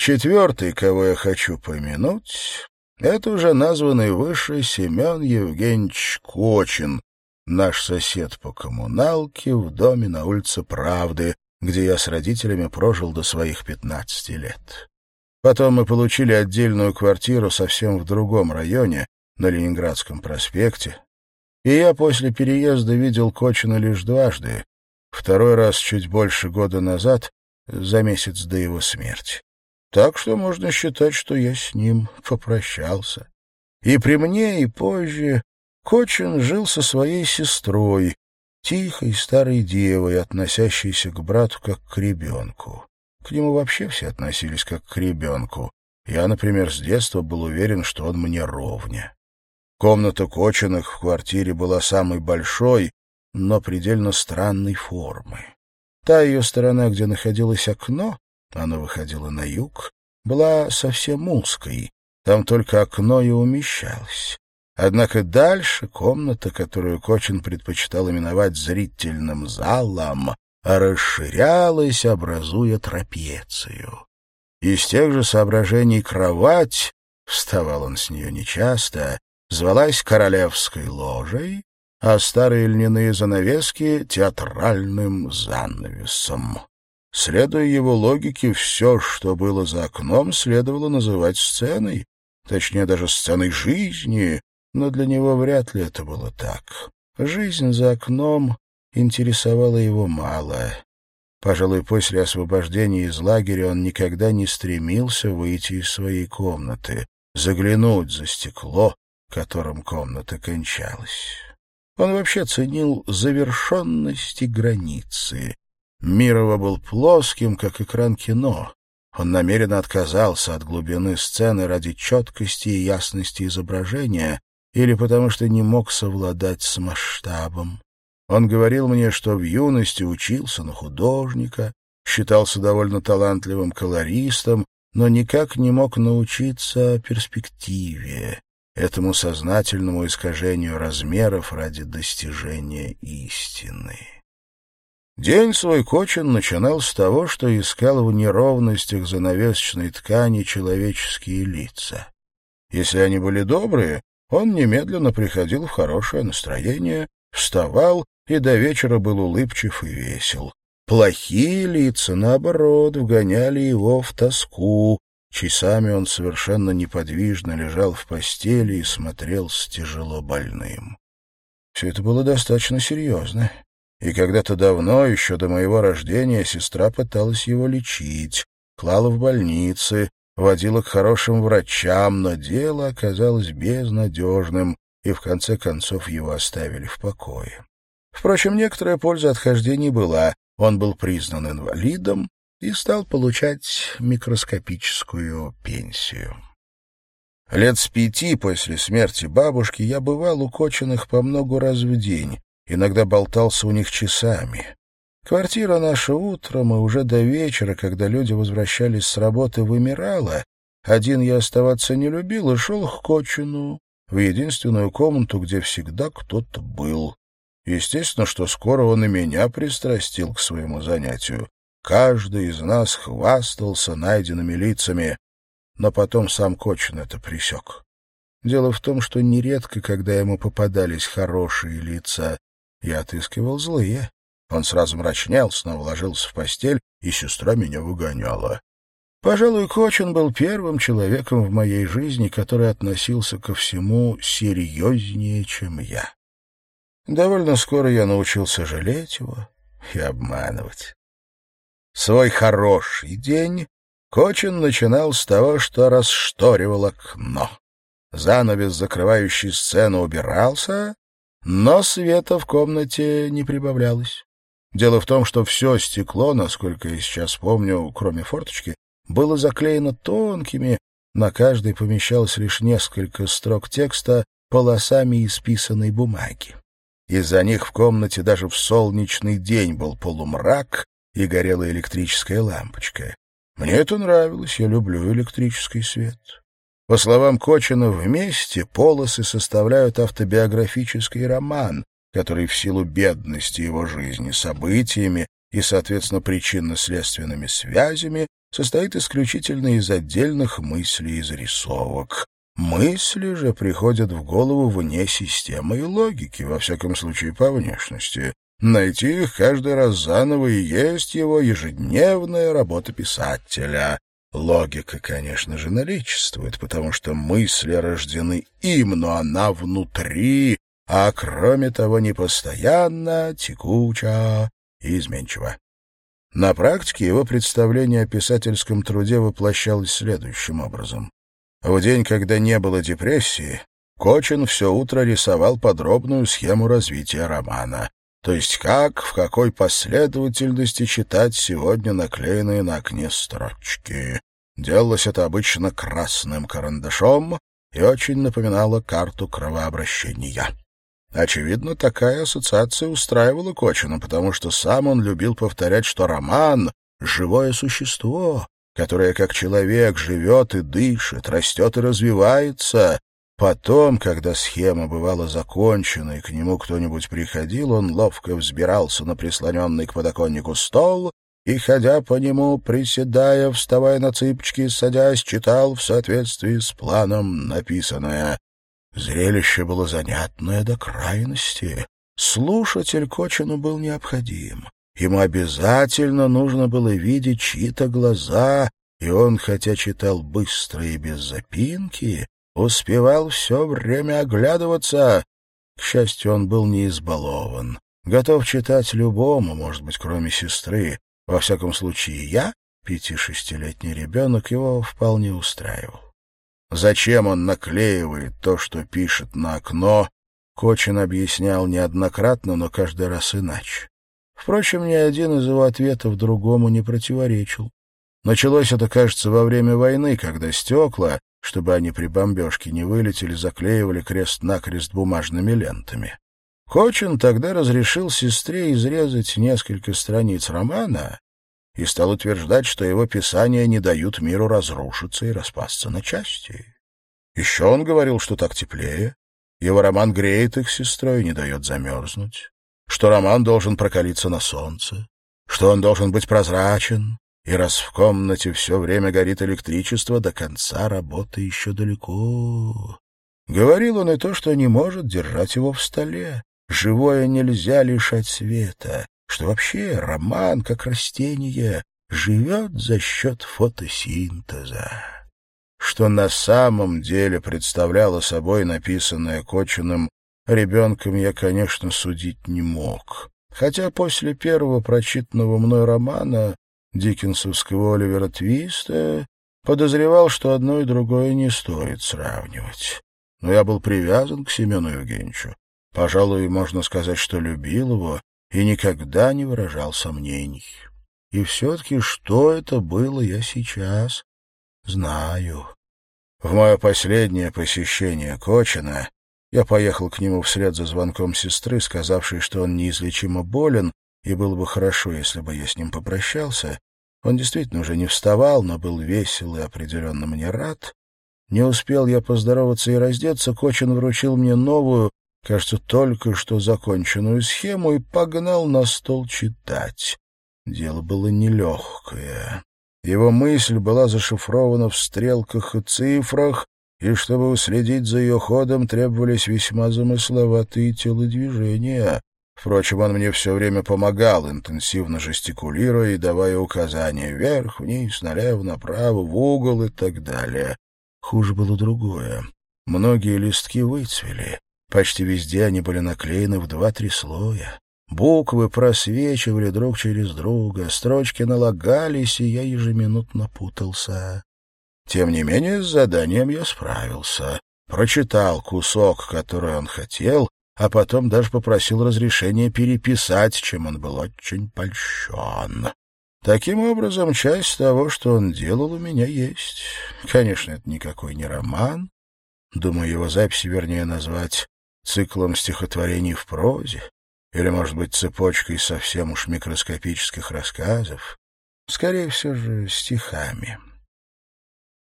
Четвертый, кого я хочу помянуть, это уже названный выше Семен Евгеньевич Кочин, наш сосед по коммуналке в доме на улице Правды, где я с родителями прожил до своих пятнадцати лет. Потом мы получили отдельную квартиру совсем в другом районе, на Ленинградском проспекте, и я после переезда видел Кочина лишь дважды, второй раз чуть больше года назад, за месяц до его смерти. Так что можно считать, что я с ним попрощался. И при мне, и позже Кочин жил со своей сестрой, тихой старой девой, относящейся к брату как к ребенку. К нему вообще все относились как к ребенку. Я, например, с детства был уверен, что он мне ровня. Комната Кочиных в квартире была самой большой, но предельно странной формы. Та ее сторона, где находилось окно, она выходила на юг, была совсем узкой, там только окно и умещалось. Однако дальше комната, которую Кочин предпочитал именовать зрительным залом, расширялась, образуя трапецию. Из тех же соображений кровать, вставал он с нее нечасто, звалась королевской ложей, а старые льняные занавески — театральным занавесом. Следуя его логике, все, что было за окном, следовало называть сценой, точнее, даже сценой жизни, но для него вряд ли это было так. Жизнь за окном интересовала его мало. Пожалуй, после освобождения из лагеря он никогда не стремился выйти из своей комнаты, заглянуть за стекло, которым комната кончалась. Он вообще ценил завершенность и границы. Мир его был плоским, как экран кино. Он намеренно отказался от глубины сцены ради четкости и ясности изображения или потому что не мог совладать с масштабом. Он говорил мне, что в юности учился на художника, считался довольно талантливым колористом, но никак не мог научиться перспективе, этому сознательному искажению размеров ради достижения истины. День свой Кочин начинал с того, что искал в неровностях занавесочной ткани человеческие лица. Если они были добрые, он немедленно приходил в хорошее настроение, вставал и до вечера был улыбчив и весел. Плохие лица, наоборот, вгоняли его в тоску. Часами он совершенно неподвижно лежал в постели и смотрел с тяжело больным. Все это было достаточно серьезно. И когда-то давно, еще до моего рождения, сестра пыталась его лечить, клала в больницы, водила к хорошим врачам, но дело оказалось безнадежным, и в конце концов его оставили в покое. Впрочем, некоторая польза от хождений была. Он был признан инвалидом и стал получать микроскопическую пенсию. Лет с пяти после смерти бабушки я бывал у Кочиных по много раз в день, иногда болтался у них часами. Квартира наша утром и уже до вечера, когда люди возвращались с работы, вымирала. Один я оставаться не любил и шел к Кочину, в единственную комнату, где всегда кто-то был. Естественно, что скоро он и меня пристрастил к своему занятию. Каждый из нас хвастался найденными лицами, но потом сам Кочин это присек. Дело в том, что нередко, когда ему попадались хорошие лица, я отыскивал злые. Он сразу мрачнел, снова ложился в постель, и сестра меня выгоняла. Пожалуй, Кочин был первым человеком в моей жизни, который относился ко всему серьезнее, чем я. Довольно скоро я научился жалеть его и обманывать. Свой хороший день Кочин начинал с того, что расшторивал окно. Занавес, закрывающий сцену, убирался, но света в комнате не прибавлялось. Дело в том, что все стекло, насколько я сейчас помню, кроме форточки, было заклеено тонкими, на каждой помещалось лишь несколько строк текста полосами исписанной бумаги. Из-за них в комнате даже в солнечный день был полумрак и горела электрическая лампочка. Мне это нравилось, я люблю электрический свет. По словам Кочина, вместе полосы составляют автобиографический роман, который в силу бедности его жизни, событиями и, соответственно, причинно-следственными связями состоит исключительно из отдельных мыслей и зарисовок. Мысли же приходят в голову вне системы и логики, во всяком случае по внешности. Найти их каждый раз заново и есть его ежедневная работа писателя. Логика, конечно же, наличествует, потому что мысли рождены им, но она внутри, а кроме того непостоянна, текуча и изменчива. На практике его представление о писательском труде воплощалось следующим образом. В день, когда не было депрессии, Кочин все утро рисовал подробную схему развития романа, то есть как, в какой последовательности читать сегодня наклеенные на окне строчки. Делалось это обычно красным карандашом и очень напоминало карту кровообращения. Очевидно, такая ассоциация устраивала Кочина, потому что сам он любил повторять, что роман — живое существо, которое как человек живет и дышит, растет и развивается. Потом, когда схема бывала закончена и к нему кто-нибудь приходил, он ловко взбирался на прислоненный к подоконнику стол и, ходя по нему, приседая, вставая на цыпочки, садясь, читал в соответствии с планом написанное. Зрелище было занятное до крайности. Слушатель Кочину был необходим. Ему обязательно нужно было видеть чьи-то глаза, и он, хотя читал быстро и без запинки, успевал все время оглядываться. К счастью, он был не избалован. Готов читать любому, может быть, кроме сестры. Во всяком случае, я, пяти-шестилетний ребенок, его вполне устраивал. Зачем он наклеивает то, что пишет на окно, Кочин объяснял неоднократно, но каждый раз иначе. Впрочем, ни один из его ответов другому не противоречил. Началось это, кажется, во время войны, когда стекла, чтобы они при бомбежке не вылетели, заклеивали крест-накрест бумажными лентами. Кочин тогда разрешил сестре изрезать несколько страниц романа и стал утверждать, что его писания не дают миру разрушиться и распасться на части. Еще он говорил, что так теплее. Его роман греет их сестрой и не дает замерзнуть. Что роман должен прокалиться на солнце. Что он должен быть прозрачен. И раз в комнате все время горит электричество, до конца работы еще далеко. Говорил он и то, что не может держать его в столе. Живое нельзя лишать света что вообще роман, как растение, живет за счет фотосинтеза. Что на самом деле представляло собой написанное Кочиным ребенком я, конечно, судить не мог. Хотя после первого прочитанного мной романа Диккенсовского Оливера Твиста подозревал, что одно и другое не стоит сравнивать. Но я был привязан к Семену Евгеньевичу. Пожалуй, можно сказать, что любил его и никогда не выражал сомнений. И все-таки что это было, я сейчас знаю. В мое последнее посещение Кочина я поехал к нему вслед за звонком сестры, сказавшей, что он неизлечимо болен, и было бы хорошо, если бы я с ним попрощался. Он действительно уже не вставал, но был весел и определенно мне рад. Не успел я поздороваться и раздеться, Кочин вручил мне новую, кажется, только что законченную схему и погнал на стол читать. Дело было нелегкое. Его мысль была зашифрована в стрелках и цифрах, и чтобы уследить за ее ходом, требовались весьма замысловатые телодвижения. Впрочем, он мне все время помогал, интенсивно жестикулируя и давая указания вверх, вниз, налево, направо, в угол и так далее. Хуже было другое. Многие листки выцвели. Почти везде они были наклеены в два-три слоя. Буквы просвечивали друг через друга, строчки налагались, и я ежеминутно путался. Тем не менее, с заданием я справился. Прочитал кусок, который он хотел, а потом даже попросил разрешения переписать, чем он был очень польщен. Таким образом, часть того, что он делал, у меня есть. Конечно, это никакой не роман. Думаю, его записи вернее назвать циклом стихотворений в прозе, или, может быть, цепочкой совсем уж микроскопических рассказов, скорее всего же стихами.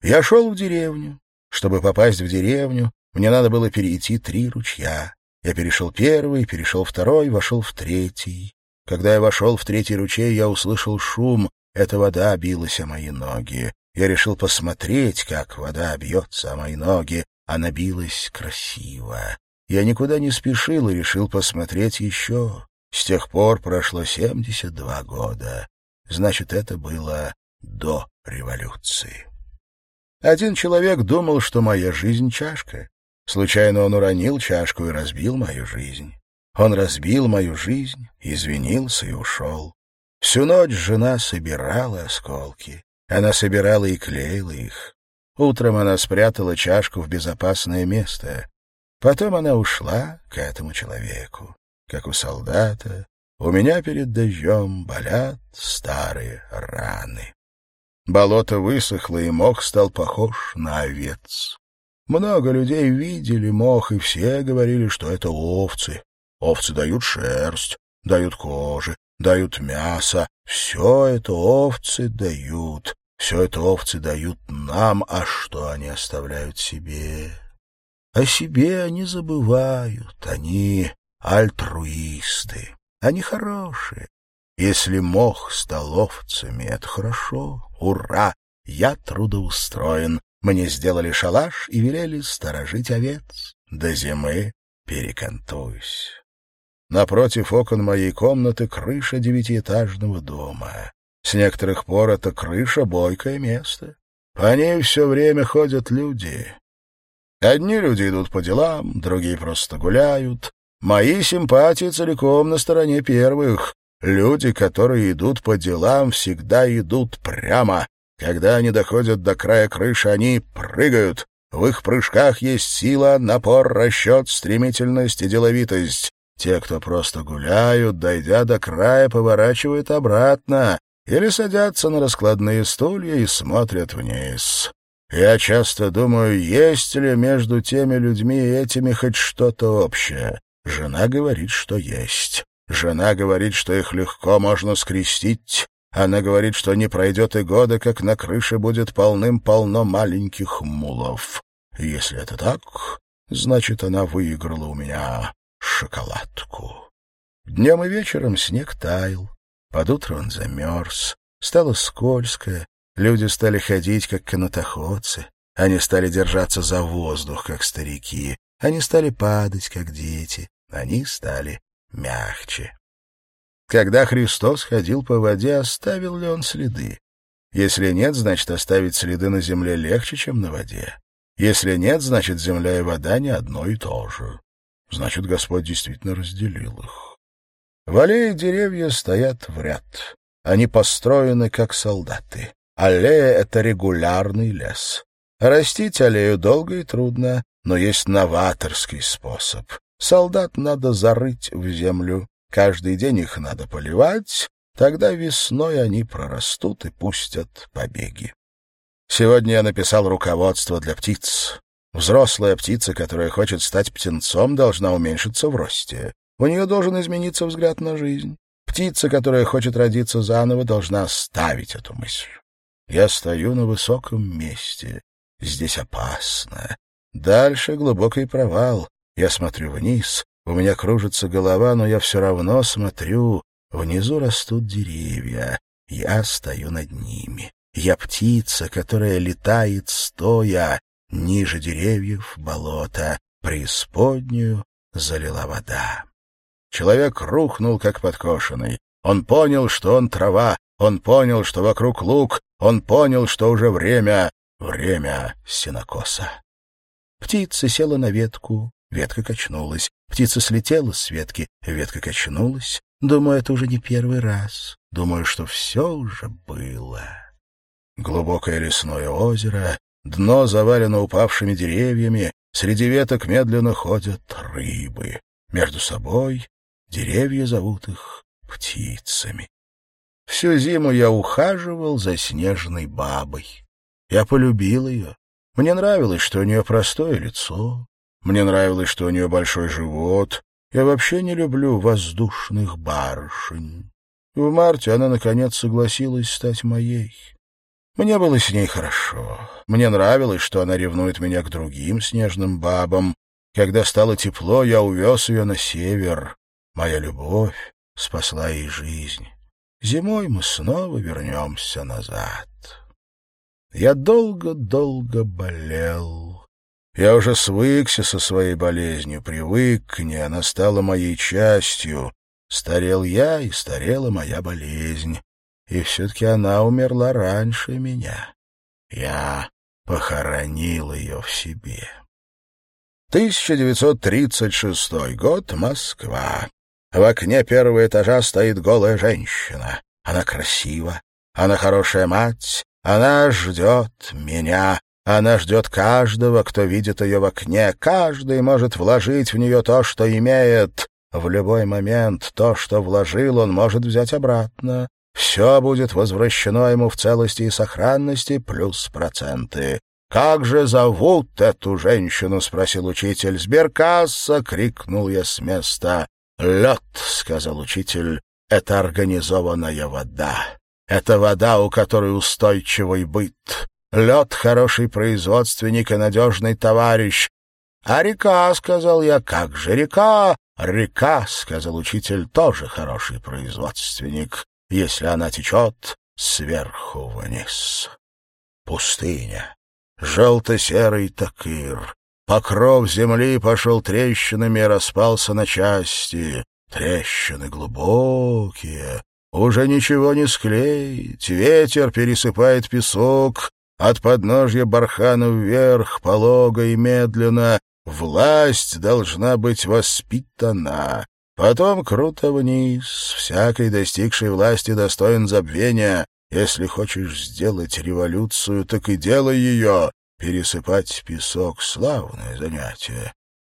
Я шел в деревню. Чтобы попасть в деревню, мне надо было перейти три ручья. Я перешел первый, перешел второй, вошел в третий. Когда я вошел в третий ручей, я услышал шум, Эта вода билась о мои ноги. Я решил посмотреть, как вода бьется о мои ноги. Она билась красиво. Я никуда не спешил и решил посмотреть еще. С тех пор прошло 72 года. Значит, это было до революции. Один человек думал, что моя жизнь — чашка. Случайно он уронил чашку и разбил мою жизнь. Он разбил мою жизнь, извинился и ушел. Всю ночь жена собирала осколки. Она собирала и клеила их. Утром она спрятала чашку в безопасное место. Потом она ушла к этому человеку. Как у солдата, у меня перед дождем болят старые раны. Болото высохло, и мох стал похож на овец. Много людей видели мох, и все говорили, что это овцы. Овцы дают шерсть, дают кожи, дают мясо. Все это овцы дают. Все это овцы дают нам, а что они оставляют себе? О себе они забывают, они альтруисты, они хорошие. Если мох стал овцами, это хорошо. Ура! Я трудоустроен. Мне сделали шалаш и велели сторожить овец. До зимы перекантуюсь. Напротив окон моей комнаты крыша девятиэтажного дома. С некоторых пор это крыша — бойкое место. По ней все время ходят люди. Одни люди идут по делам, другие просто гуляют. Мои симпатии целиком на стороне первых. Люди, которые идут по делам, всегда идут прямо. Когда они доходят до края крыши, они прыгают. В их прыжках есть сила, напор, расчет, стремительность и деловитость. Те, кто просто гуляют, дойдя до края, поворачивают обратно или садятся на раскладные стулья и смотрят вниз. Я часто думаю, есть ли между теми людьми и этими хоть что-то общее. Жена говорит, что есть. Жена говорит, что их легко можно скрестить. Она говорит, что не пройдет и года, как на крыше будет полным-полно маленьких мулов. Если это так, значит, она выиграла у меня шоколадку. Днем и вечером снег таял. Под утро он замерз. Стало скользко. Люди стали ходить, как канатоходцы. Они стали держаться за воздух, как старики. Они стали падать, как дети. Они стали мягче. Когда Христос ходил по воде, оставил ли он следы? Если нет, значит, оставить следы на земле легче, чем на воде. Если нет, значит, земля и вода не одно и то же. Значит, Господь действительно разделил их. В аллее деревья стоят в ряд. Они построены, как солдаты. Аллея — это регулярный лес. Растить аллею долго и трудно, но есть новаторский способ. Солдат надо зарыть в землю. Каждый день их надо поливать, тогда весной они прорастут и пустят побеги. Сегодня я написал руководство для птиц. Взрослая птица, которая хочет стать птенцом, должна уменьшиться в росте. У нее должен измениться взгляд на жизнь. Птица, которая хочет родиться заново, должна оставить эту мысль. Я стою на высоком месте. Здесь опасно. Дальше глубокий провал. Я смотрю вниз. У меня кружится голова, но я все равно смотрю. Внизу растут деревья. Я стою над ними. Я птица, которая летает стоя. Ниже деревьев — болото, преисподнюю залила вода. Человек рухнул, как подкошенный. Он понял, что он трава, он понял, что вокруг луг, он понял, что уже время, время сенокоса. Птица села на ветку, ветка качнулась. Птица слетела с ветки, ветка качнулась. Думаю, это уже не первый раз. Думаю, что все уже было. Глубокое лесное озеро, Дно завалено упавшими деревьями, среди веток медленно ходят рыбы. Между собой деревья зовут их птицами. Всю зиму я ухаживал за снежной бабой. Я полюбил ее. Мне нравилось, что у нее простое лицо. Мне нравилось, что у нее большой живот. Я вообще не люблю воздушных барышень. В марте она, наконец, согласилась стать моей. Мне было с ней хорошо. Мне нравилось, что она ревнует меня к другим снежным бабам. Когда стало тепло, я увез ее на север. Моя любовь спасла ей жизнь. Зимой мы снова вернемся назад. Я долго-долго болел. Я уже свыкся со своей болезнью, привык к ней, она стала моей частью. Старел я, и старела моя болезнь. И все-таки она умерла раньше меня. Я похоронил ее в себе. 1936 год, Москва. В окне первого этажа стоит голая женщина. Она красива, она хорошая мать, она ждет меня. Она ждет каждого, кто видит ее в окне. Каждый может вложить в нее то, что имеет. В любой момент то, что вложил, он может взять обратно. Все будет возвращено ему в целости и сохранности плюс проценты. «Как же зовут эту женщину?» — спросил учитель. «Сберкасса!» — крикнул я с места. «Лед», — сказал учитель, — «это организованная вода. Это вода, у которой устойчивый быт. Лед — хороший производственник и надежный товарищ. «А река», — сказал я, — «как же река?» «Река», — сказал учитель, — «тоже хороший производственник, если она течет сверху вниз». Пустыня. Желто-серый такир. Покров земли пошел трещинами и распался на части. Трещины глубокие. Уже ничего не склеить. Ветер пересыпает песок. От подножья бархана вверх, полого и медленно. Власть должна быть воспитана. Потом круто вниз. Всякой достигшей власти достоин забвения. Если хочешь сделать революцию, так и делай ее. Пересыпать песок — славное занятие.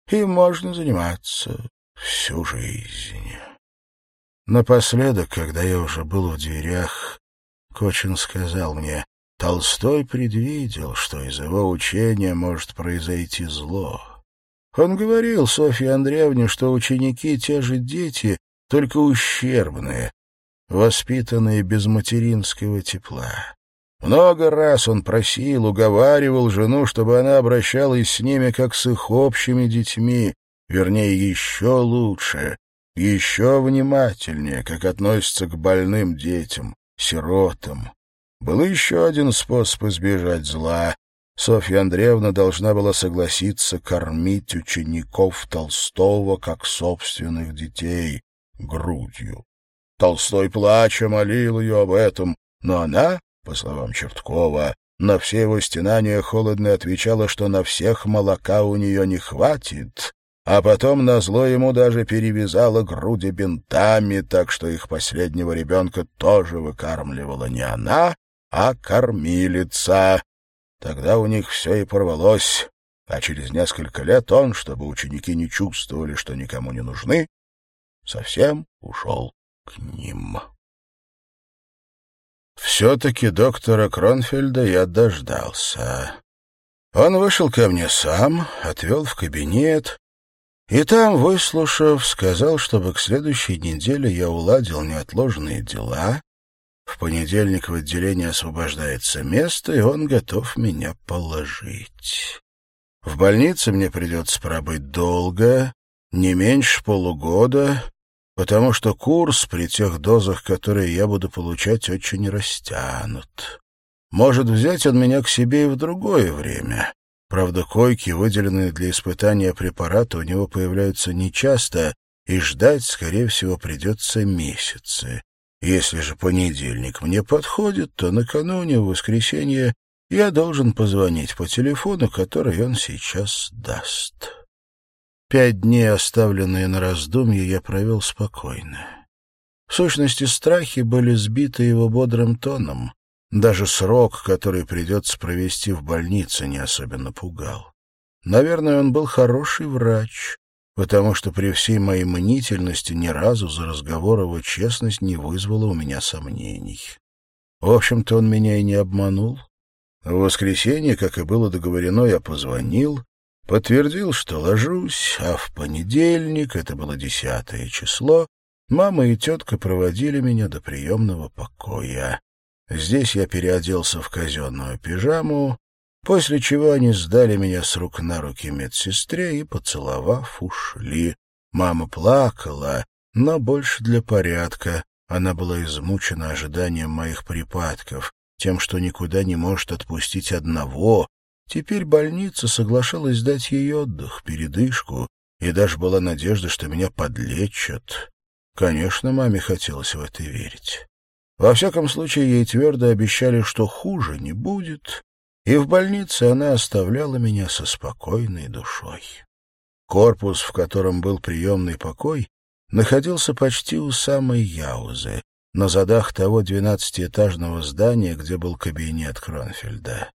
И можно заниматься всю жизнь. Напоследок, когда я уже был в дверях, Кочин сказал мне, Толстой предвидел, что из его учения может произойти зло. Он говорил Софье Андреевне, что ученики — те же дети, только ущербные, воспитанные без материнского тепла. Много раз он просил, уговаривал жену, чтобы она обращалась с ними, как с их общими детьми, вернее, еще лучше, еще внимательнее, как относятся к больным детям, сиротам. Был еще один способ избежать зла. Софья Андреевна должна была согласиться кормить учеников Толстого как собственных детей грудью. Толстой, плача, молил ее об этом, но она, по словам Черткова, на все его стенания холодно отвечала, что на всех молока у нее не хватит, а потом назло ему даже перевязала груди бинтами, так что их последнего ребенка тоже выкармливала не она, а кормилица. Тогда у них все и порвалось, а через несколько лет он, чтобы ученики не чувствовали, что никому не нужны, совсем ушел к ним. Все-таки доктора Кронфельда я дождался. Он вышел ко мне сам, отвел в кабинет, и там, выслушав, сказал, чтобы к следующей неделе я уладил неотложные дела. В понедельник в отделении освобождается место, и он готов меня положить. В больнице мне придется пробыть долго, не меньше полугода, потому что курс при тех дозах, которые я буду получать, очень растянут. Может взять он меня к себе и в другое время. Правда, койки, выделенные для испытания препарата, у него появляются нечасто, и ждать, скорее всего, придется месяцы. Если же понедельник мне подходит, то накануне, в я должен позвонить по телефону, который он сейчас даст. Пять дней, оставленные на раздумье, я провел спокойно. В сущности, страхи были сбиты его бодрым тоном. Даже срок, который придется провести в больнице, не особенно пугал. Наверное, он был хороший врач, потому что при всей моей мнительности ни разу за разговор его честность не вызвала у меня сомнений. В общем-то, он меня и не обманул. В воскресенье, как и было договорено, я позвонил, Подтвердил, что ложусь, а в понедельник, это было десятое число, мама и тетка проводили меня до приемного покоя. Здесь я переоделся в казенную пижаму, после чего они сдали меня с рук на руки медсестре и, поцеловав, ушли. Мама плакала, но больше для порядка, Она была измучена ожиданием моих припадков, тем, что никуда не может отпустить одного. Теперь больница соглашалась дать ей отдых, передышку, и даже была надежда, что меня подлечат. Конечно, маме хотелось в это верить. Во всяком случае, ей твердо обещали, что хуже не будет, и в больнице она оставляла меня со спокойной душой. Корпус, в котором был приемный покой, находился почти у самой Яузы, на задах того двенадцатиэтажного здания, где был кабинет Кронфельда.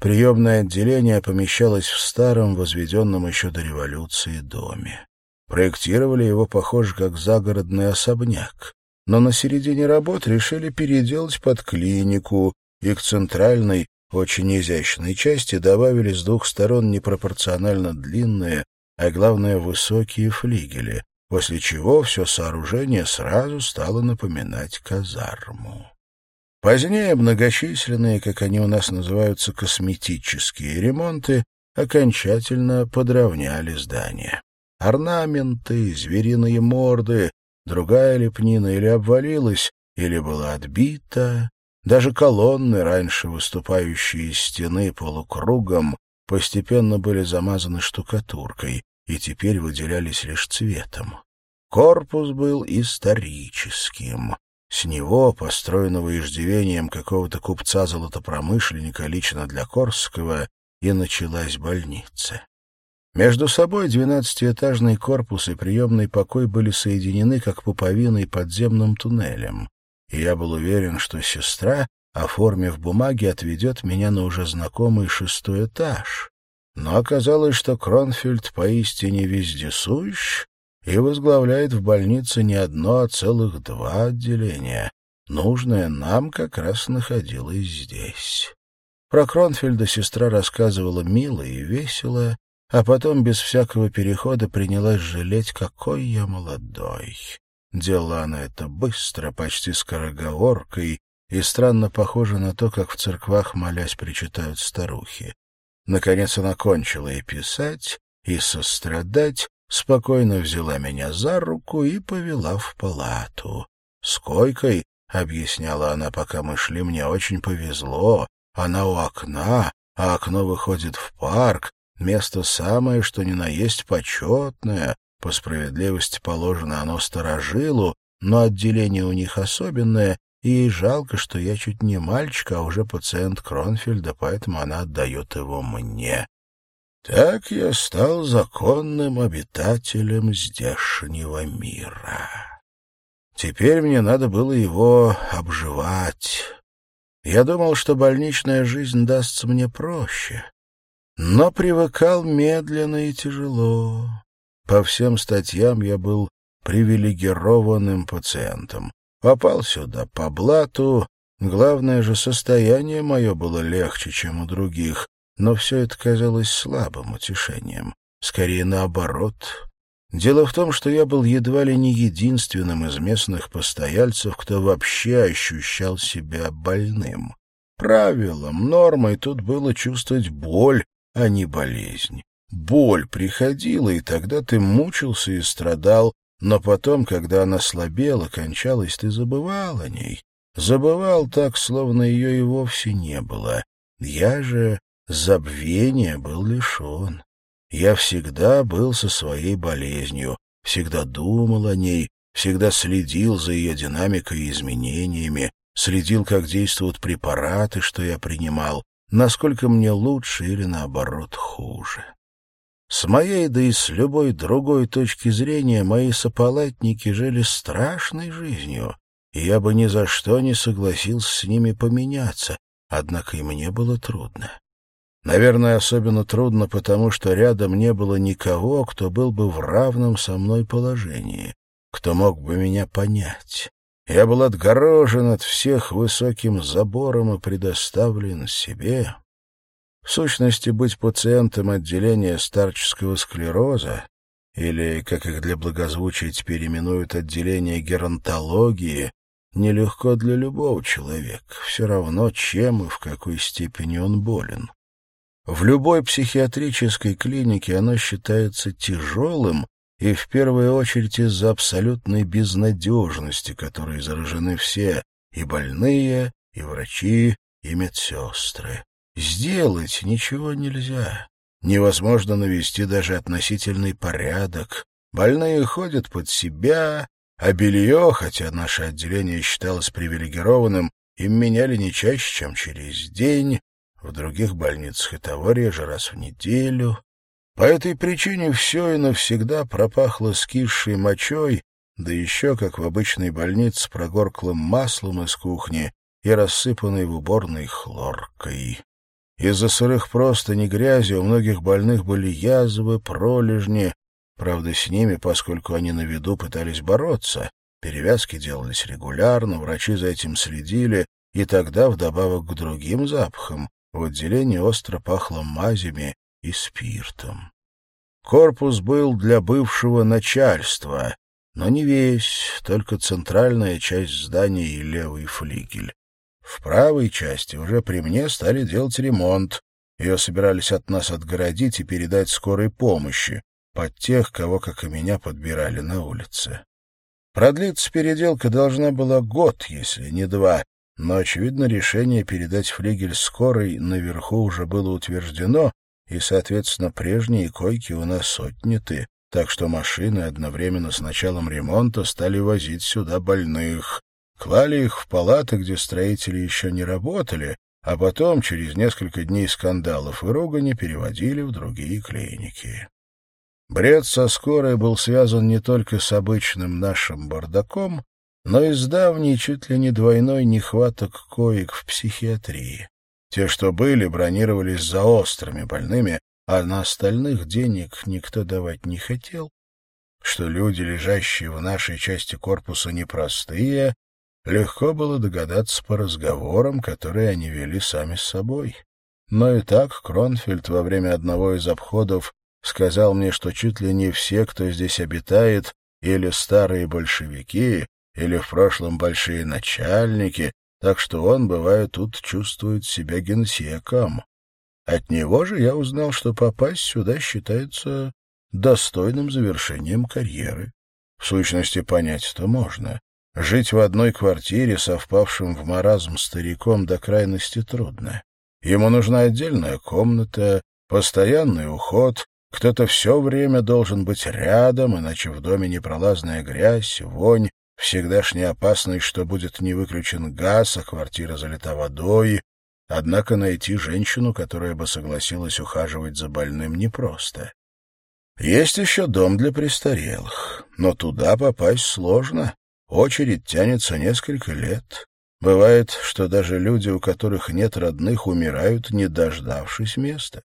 Приемное отделение помещалось в старом, возведенном еще до революции доме. Проектировали его, похоже, как загородный особняк, но на середине работ решили переделать под клинику, и к центральной, очень изящной части добавили с двух сторон непропорционально длинные, а главное высокие флигели, после чего все сооружение сразу стало напоминать казарму. Позднее многочисленные, как они у нас называются, косметические ремонты окончательно подровняли здание. Орнаменты, звериные морды, другая лепнина или обвалилась, или была отбита. Даже колонны, раньше выступающие из стены полукругом, постепенно были замазаны штукатуркой и теперь выделялись лишь цветом. Корпус был историческим. С него, построенного иждивением какого-то купца-золотопромышленника лично для Корского, и началась больница. Между собой двенадцатиэтажный корпус и приемный покой были соединены как пуповиной подземным туннелем, и я был уверен, что сестра, оформив бумаги, отведет меня на уже знакомый шестой этаж. Но оказалось, что Кронфельд поистине вездесущ и возглавляет в больнице не одно, а целых два отделения. Нужное нам как раз находилось здесь. Про Кронфельда сестра рассказывала мило и весело, а потом без всякого перехода принялась жалеть, какой я молодой. Делала она это быстро, почти скороговоркой, и странно похоже на то, как в церквах, молясь, причитают старухи. Наконец она кончила и писать, и сострадать, спокойно взяла меня за руку и повела в палату. «С койкой», — объясняла она, пока мы шли, — «мне очень повезло. Она у окна, а окно выходит в парк, Место самое, что ни на есть почетное, по справедливости положено оно сторожилу, но отделение у них особенное, и жалко, что я чуть не мальчик, а уже пациент Кронфельда, поэтому она отдает его мне. Так я стал законным обитателем здешнего мира. Теперь мне надо было его обживать. Я думал, что больничная жизнь дастся мне проще но привыкал медленно и тяжело. По всем статьям я был привилегированным пациентом. Попал сюда по блату, главное же состояние мое было легче, чем у других, но все это казалось слабым утешением. Скорее наоборот. Дело в том, что я был едва ли не единственным из местных постояльцев, кто вообще ощущал себя больным. Правилом, нормой тут было чувствовать боль, а не болезнь. Боль приходила, и тогда ты мучился и страдал, но потом, когда она слабела, кончалась, ты забывал о ней. Забывал так, словно ее и вовсе не было. Я же забвения был лишен. Я всегда был со своей болезнью, всегда думал о ней, всегда следил за ее динамикой и изменениями, следил, как действуют препараты, что я принимал, насколько мне лучше или, наоборот, хуже. С моей, да и с любой другой точки зрения, мои сопалатники жили страшной жизнью, и я бы ни за что не согласился с ними поменяться, однако и мне было трудно. Наверное, особенно трудно, потому что рядом не было никого, кто был бы в равном со мной положении, кто мог бы меня понять. Я был отгорожен от всех высоким забором и предоставлен себе. Сущности, быть пациентом отделения старческого склероза или, как их для благозвучия теперь именуют, отделение геронтологии, нелегко для любого человека, все равно, чем и в какой степени он болен. В любой психиатрической клинике оно считается тяжелым, и в первую очередь из-за абсолютной безнадежности, которой заражены все, и больные, и врачи, и медсестры. Сделать ничего нельзя. Невозможно навести даже относительный порядок. Больные ходят под себя, а белье, хотя наше отделение считалось привилегированным, им меняли не чаще, чем через день, в других больницах и того реже раз в неделю. По этой причине все и навсегда пропахло скисшей мочой, да еще, как в обычной больнице, прогорклым маслом из кухни и рассыпанной в уборной хлоркой. Из-за сырых простыней грязи у многих больных были язвы, пролежни. Правда, с ними, поскольку они на виду пытались бороться, перевязки делались регулярно, врачи за этим следили, и тогда, вдобавок к другим запахам, в отделении остро пахло мазями и спиртом. Корпус был для бывшего начальства, но не весь, только центральная часть здания и левый флигель. В правой части уже при мне стали делать ремонт. Ее собирались от нас отгородить и передать скорой помощи, под тех, кого, как и меня, подбирали на улице. Продлиться переделка должна была год, если не два, но, очевидно, решение передать флигель скорой наверху уже было утверждено, и, соответственно, прежние койки у нас отняты, так что машины одновременно с началом ремонта стали возить сюда больных, Клали их в палаты, где строители еще не работали, а потом, через несколько дней скандалов и ругани, переводили в другие клиники. Бред со скорой был связан не только с обычным нашим бардаком, но и с давней, чуть ли не двойной нехваток коек в психиатрии. Те, что были, бронировались за острыми больными, а на остальных денег никто давать не хотел, что люди, лежащие в нашей части корпуса, непростые, легко было догадаться по разговорам, которые они вели сами с собой. Но и так Кронфельд во время одного из обходов сказал мне, что чуть ли не все, кто здесь обитает, или старые большевики, или в прошлом большие начальники, так что он, бывает, тут чувствует себя генсеком. От него же я узнал, что попасть сюда считается достойным завершением карьеры. В сущности, понять это можно. Жить в одной квартире, совпавшим в маразм стариком, до крайности трудно. Ему нужна отдельная комната, постоянный уход, кто-то все время должен быть рядом, иначе в доме непролазная грязь, вонь, всегдашняя опасность, что будет не выключен газ, а квартира залита водой. Однако найти женщину, которая бы согласилась ухаживать за больным, непросто. Есть еще дом для престарелых, но туда попасть сложно. Очередь тянется несколько лет. Бывает, что даже люди, у которых нет родных, умирают, не дождавшись места.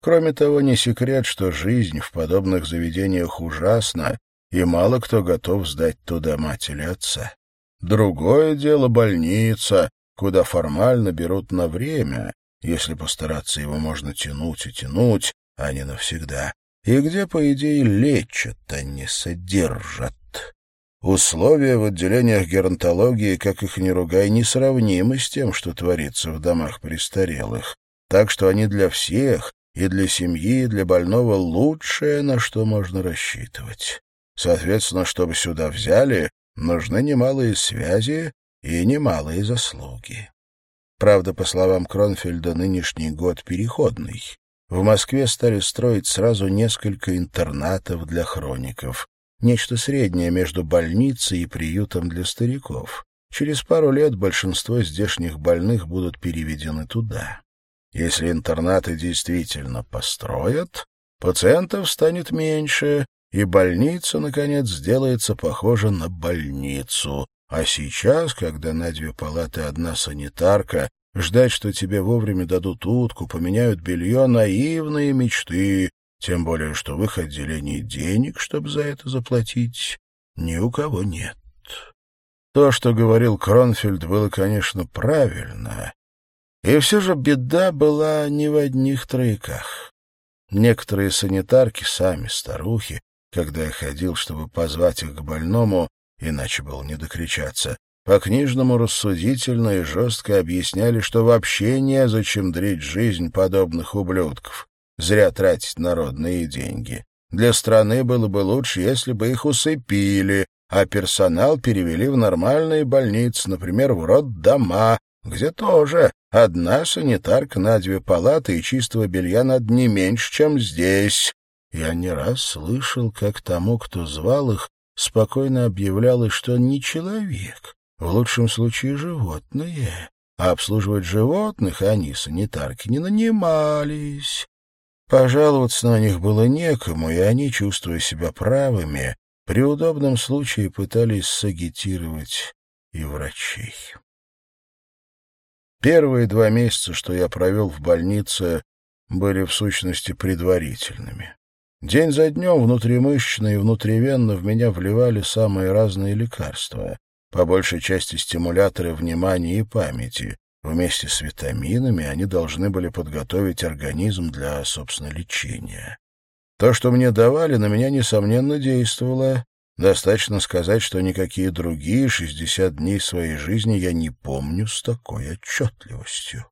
Кроме того, не секрет, что жизнь в подобных заведениях ужасна, и мало кто готов сдать туда мать или отца. Другое дело больница, куда формально берут на время, если постараться его можно тянуть и тянуть, а не навсегда, и где, по идее, лечат, а не содержат. Условия в отделениях геронтологии, как их ни ругай, несравнимы с тем, что творится в домах престарелых. Так что они для всех, и для семьи, и для больного, лучшее, на что можно рассчитывать. Соответственно, чтобы сюда взяли, нужны немалые связи и немалые заслуги. Правда, по словам Кронфельда, нынешний год переходный. В Москве стали строить сразу несколько интернатов для хроников нечто среднее между больницей и приютом для стариков. Через пару лет большинство здешних больных будут переведены туда. Если интернаты действительно построят, пациентов станет меньше, и больница, наконец, сделается похожа на больницу. А сейчас, когда на две палаты одна санитарка, ждать, что тебе вовремя дадут утку, поменяют белье — наивные мечты, тем более, что в их отделении денег, чтобы за это заплатить, ни у кого нет. То, что говорил Кронфельд, было, конечно, правильно. И все же беда была не в одних трояках. Некоторые санитарки, сами старухи, когда я ходил, чтобы позвать их к больному, иначе было не докричаться, по-книжному рассудительно и жестко объясняли, что вообще незачем дрить жизнь подобных ублюдков. Зря тратить народные деньги. Для страны было бы лучше, если бы их усыпили, а персонал перевели в нормальные больницы, например, в роддома, где тоже одна санитарка на две палаты и чистого белья над не меньше, чем здесь. Я не раз слышал, как тому, кто звал их, спокойно объявлялось, что он не человек, в лучшем случае животные, а обслуживать животных они, санитарки, не нанимались. Пожаловаться на них было некому, и они, чувствуя себя правыми, при удобном случае пытались сагитировать и врачей. Первые два месяца, что я провел в больнице, были в сущности предварительными. День за днем внутримышечно и внутривенно в меня вливали самые разные лекарства, по большей части стимуляторы внимания и памяти. Вместе с витаминами они должны были подготовить организм для, собственно, лечения. То, что мне давали, на меня, несомненно, действовало. Достаточно сказать, что никакие другие 60 дней своей жизни я не помню с такой отчетливостью.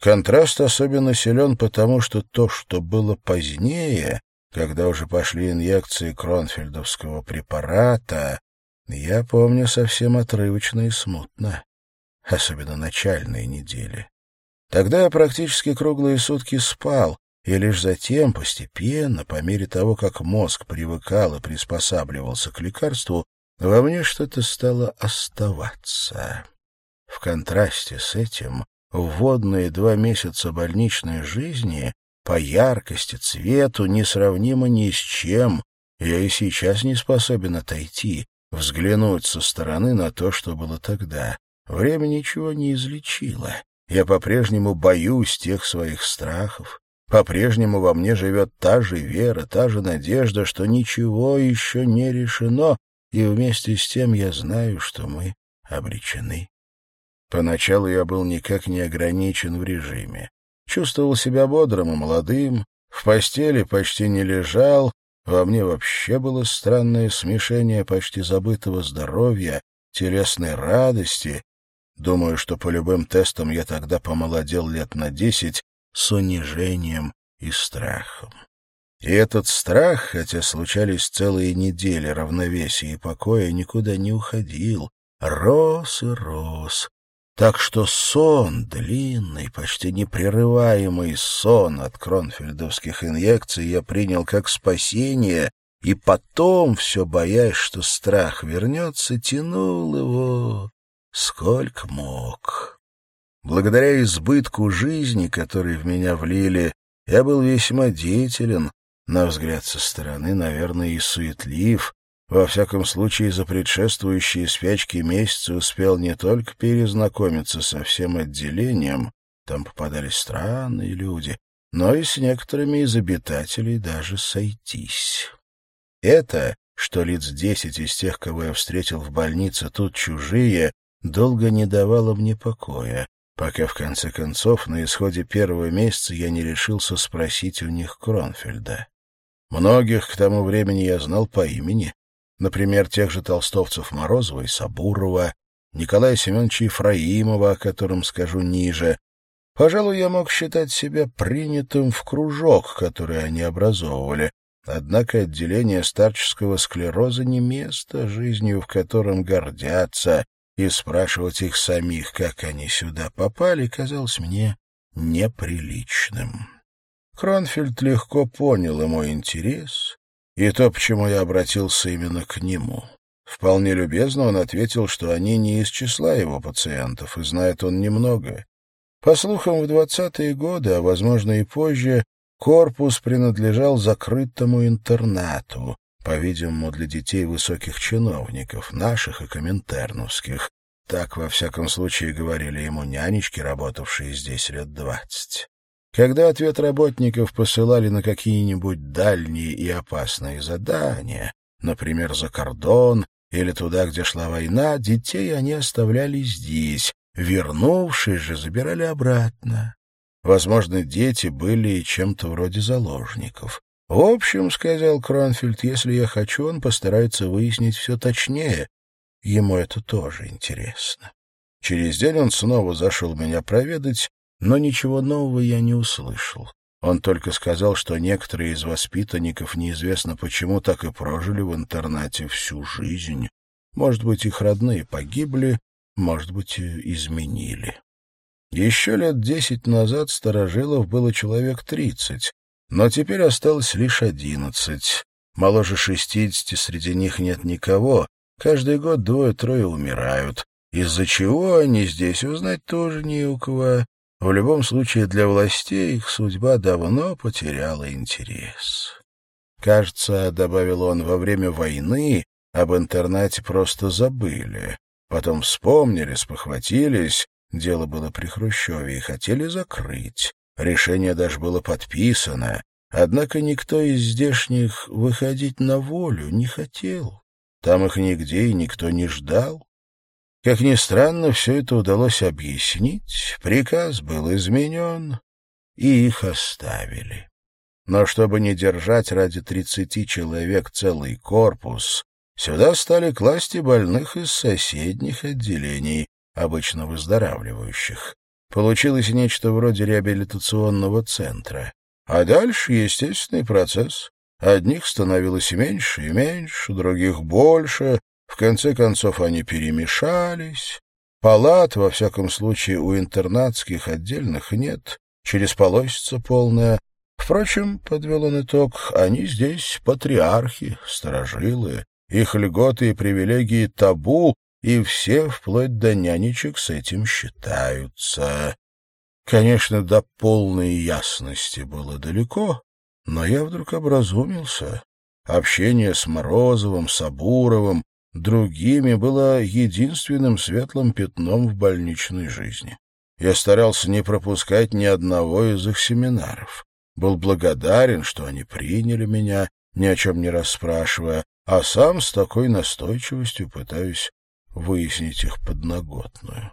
Контраст особенно силен потому, что то, что было позднее, когда уже пошли инъекции кронфельдовского препарата, я помню совсем отрывочно и смутно, особенно начальные недели. Тогда я практически круглые сутки спал, и лишь затем, постепенно, по мере того, как мозг привыкал и приспосабливался к лекарству, во мне что-то стало оставаться. В контрасте с этим, вводные два месяца больничной жизни по яркости, цвету несравнимо ни с чем. Я и сейчас не способен отойти, взглянуть со стороны на то, что было тогда. Время ничего не излечило. Я по-прежнему боюсь тех своих страхов. По-прежнему во мне живет та же вера, та же надежда, что ничего еще не решено, и вместе с тем я знаю, что мы обречены. Поначалу я был никак не ограничен в режиме. Чувствовал себя бодрым и молодым, в постели почти не лежал, во мне вообще было странное смешение почти забытого здоровья, телесной радости. Думаю, что по любым тестам я тогда помолодел лет на десять с унижением и страхом. И этот страх, хотя случались целые недели равновесия и покоя, никуда не уходил, рос и рос, так что сон, длинный, почти непрерываемый сон от кронфельдовских инъекций я принял как спасение, и потом, все боясь, что страх вернется, тянул его сколько мог. Благодаря избытку жизни, который в меня влили, я был весьма деятелен, на взгляд со стороны, наверное, и суетлив, во всяком случае, за предшествующие спячки месяцы успел не только перезнакомиться со всем отделением, там попадались странные люди, но и с некоторыми из обитателей даже сойтись. Это, что лиц десять из тех, кого я встретил в больнице, тут чужие, долго не давало мне покоя, пока, в конце концов, на исходе первого месяца я не решился спросить у них Кронфельда. Многих к тому времени я знал по имени, Например, тех же толстовцев Морозова и Сабурова, Николая Семеновича Ефраимова, о котором скажу ниже. Пожалуй, я мог считать себя принятым в кружок, который они образовывали. Однако отделение старческого склероза не место, жизнью в котором гордятся, и спрашивать их самих, как они сюда попали, казалось мне неприличным. Кронфельд легко понял и мой интерес, и то, почему я обратился именно к нему. Вполне любезно он ответил, что они не из числа его пациентов, и знает он немного. По слухам, в двадцатые годы, а, возможно, и позже, корпус принадлежал закрытому интернату, по-видимому, для детей высоких чиновников, наших и коминтерновских. Так, во всяком случае, говорили ему нянечки, работавшие здесь лет двадцать. Когда ответ работников посылали на какие-нибудь дальние и опасные задания, например, за кордон или туда, где шла война, детей они оставляли здесь, вернувшись же, забирали обратно. Возможно, дети были чем-то вроде заложников. В общем, — сказал Кронфельд, — если я хочу, он постарается выяснить все точнее. Ему это тоже интересно. Через день он снова зашел меня проведать, но ничего нового я не услышал. Он только сказал, что некоторые из воспитанников неизвестно почему так и прожили в интернате всю жизнь. Может быть, их родные погибли, может быть, изменили. Еще лет десять назад старожилов было человек тридцать, но теперь осталось лишь одиннадцать. Моложе шестидесяти среди них нет никого, каждый год двое-трое умирают. Из-за чего они здесь, узнать тоже не у кого. В любом случае, для властей их судьба давно потеряла интерес. Кажется, — добавил он, — во время войны об интернате просто забыли. Потом вспомнили, спохватились, дело было при Хрущеве, и хотели закрыть. Решение даже было подписано, однако никто из здешних выходить на волю не хотел. Там их нигде и никто не ждал. Как ни странно, все это удалось объяснить, приказ был изменен, и их оставили. Но чтобы не держать ради тридцати человек целый корпус, сюда стали класть и больных из соседних отделений, обычно выздоравливающих. Получилось нечто вроде реабилитационного центра. А дальше естественный процесс. Одних становилось меньше и меньше, других больше. В конце концов они перемешались. Палат, во всяком случае, у интернатских отдельных нет. Через полосица полная. Впрочем, — подвел он итог, — они здесь патриархи, сторожилы. Их льготы и привилегии табу, и все, вплоть до нянечек, с этим считаются. Конечно, до полной ясности было далеко, но я вдруг образумился. Общение с Морозовым, Сабуровым, другими было единственным светлым пятном в больничной жизни. Я старался не пропускать ни одного из их семинаров. Был благодарен, что они приняли меня, ни о чем не расспрашивая, а сам с такой настойчивостью пытаюсь выяснить их подноготную.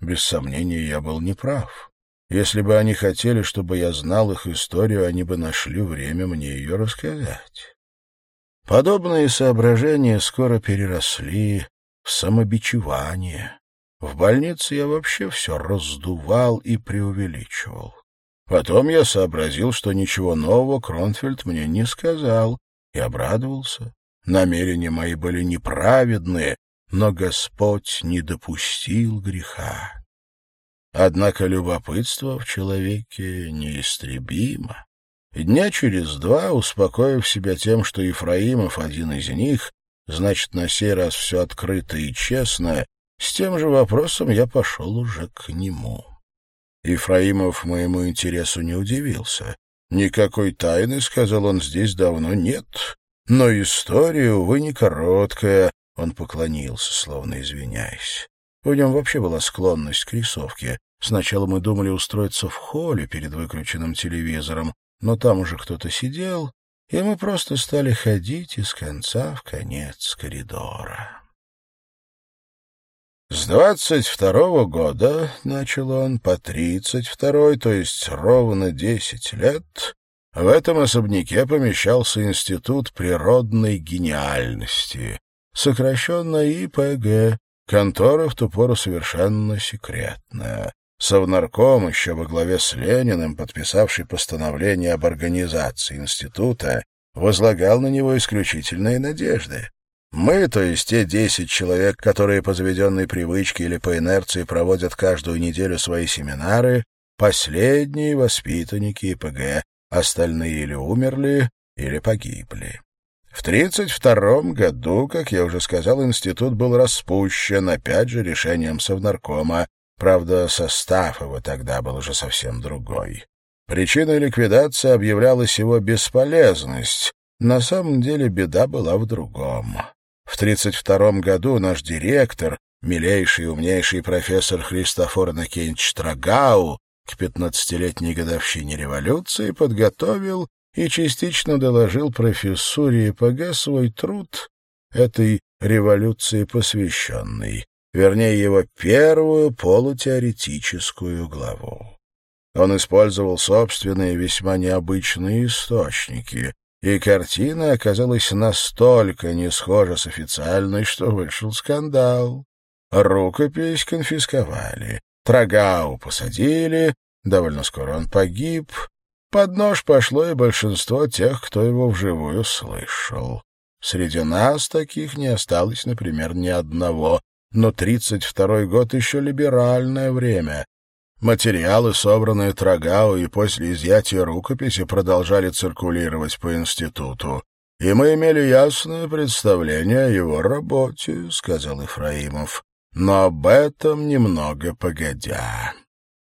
Без сомнения, я был неправ. Если бы они хотели, чтобы я знал их историю, они бы нашли время мне ее рассказать. Подобные соображения скоро переросли в самобичевание. В больнице я вообще все раздувал и преувеличивал. Потом я сообразил, что ничего нового Кронфельд мне не сказал, и обрадовался. Намерения мои были неправедные, но Господь не допустил греха. Однако любопытство в человеке неистребимо. дня через два, успокоив себя тем, что Ефраимов один из них, значит, на сей раз все открыто и честно, с тем же вопросом я пошел уже к нему. Ефраимов моему интересу не удивился. «Никакой тайны, — сказал он, — здесь давно нет. Но история, увы, не короткая, он поклонился, словно извиняясь. У него вообще была склонность к рисовке. Сначала мы думали устроиться в холле перед выключенным телевизором, но там уже кто-то сидел, и мы просто стали ходить из конца в конец коридора. С двадцать второго года, — начал он, — по тридцать второй, то есть ровно десять лет, в этом особняке помещался Институт природной гениальности, сокращенно ИПГ, контора в ту пору совершенно секретная. Совнарком, еще во главе с Лениным, подписавший постановление об организации института, возлагал на него исключительные надежды. Мы, то есть те десять человек, которые по заведенной привычке или по инерции проводят каждую неделю свои семинары, последние воспитанники ИПГ, остальные или умерли, или погибли. В 1932 году, как я уже сказал, институт был распущен, опять же, решением Совнаркома. Правда, состав его тогда был уже совсем другой. Причиной ликвидации объявлялась его бесполезность. На самом деле беда была в другом. В 1932 году наш директор, милейший и умнейший профессор Христофор Накенч Трагау, к пятнадцатилетней годовщине революции подготовил и частично доложил профессуре ИПГ свой труд этой революции посвященный, вернее, его первую полутеоретическую главу. Он использовал собственные весьма необычные источники, и картина оказалась настолько не схожа с официальной, что вышел скандал. Рукопись конфисковали, Трагау посадили, довольно скоро он погиб, под нож пошло и большинство тех, кто его вживую слышал. Среди нас таких не осталось, например, ни одного. Но 32-й год еще либеральное время. Материалы, собранные Трагау и после изъятия рукописи, продолжали циркулировать по институту. И мы имели ясное представление о его работе, — сказал Ефраимов. Но об этом немного погодя.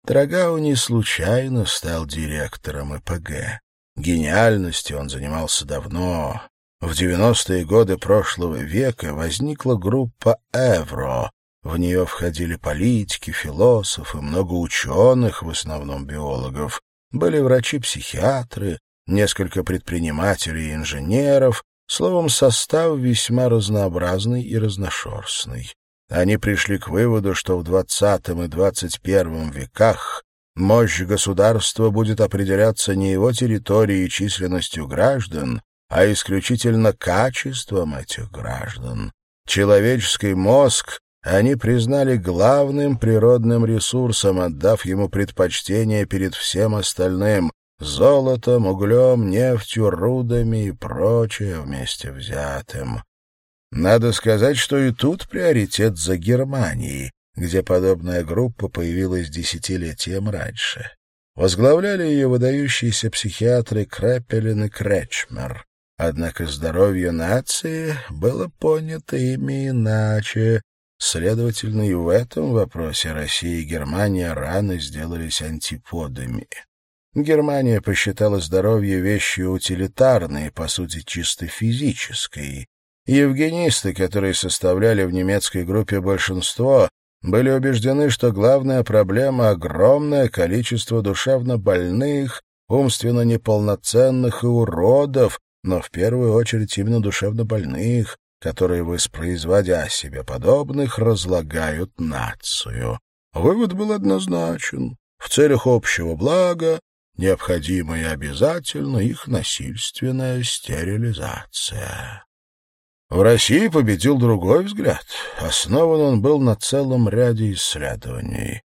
Трагау не случайно стал директором ЭПГ. Гениальностью он занимался давно. В 90-е годы прошлого века возникла группа «Эвро», в нее входили политики, философы, много ученых, в основном биологов. Были врачи-психиатры, несколько предпринимателей и инженеров. Словом, состав весьма разнообразный и разношерстный. Они пришли к выводу, что в XX и XXI веках мощь государства будет определяться не его территорией и численностью граждан, а исключительно качеством этих граждан. Человеческий мозг они признали главным природным ресурсом, отдав ему предпочтение перед всем остальным — золотом, углем, нефтью, рудами и прочее вместе взятым. Надо сказать, что и тут приоритет за Германией, где подобная группа появилась десятилетием раньше. Возглавляли ее выдающиеся психиатры Крепелин и Кречмер. Однако здоровье нации было понято ими иначе, Следовательно, и в этом вопросе Россия и Германия рано сделались антиподами. Германия посчитала здоровье вещью утилитарной, по сути, чисто физической. Евгенисты, которые составляли в немецкой группе большинство, были убеждены, что главная проблема — огромное количество душевно больных, умственно неполноценных и уродов, но в первую очередь именно душевно больных, которые, воспроизводя себе подобных, разлагают нацию. Вывод был однозначен. В целях общего блага необходима и обязательно их насильственная стерилизация. В России победил другой взгляд. Основан он был на целом ряде исследований.